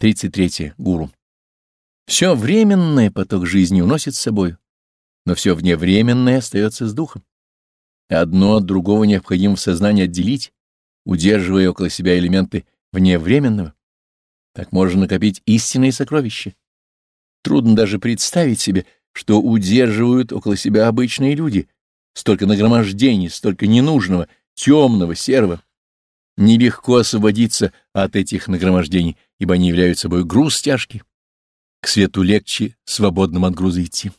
33. Гуру. Все временное поток жизни уносит с собой, но все вневременное остается с духом. Одно от другого необходимо в сознании отделить, удерживая около себя элементы вневременного. Так можно накопить истинные сокровища. Трудно даже представить себе, что удерживают около себя обычные люди, столько нагромождений, столько ненужного, темного, серого. Нелегко освободиться от этих нагромождений, ибо они являются собой груз тяжкий. К свету легче свободным от груза идти.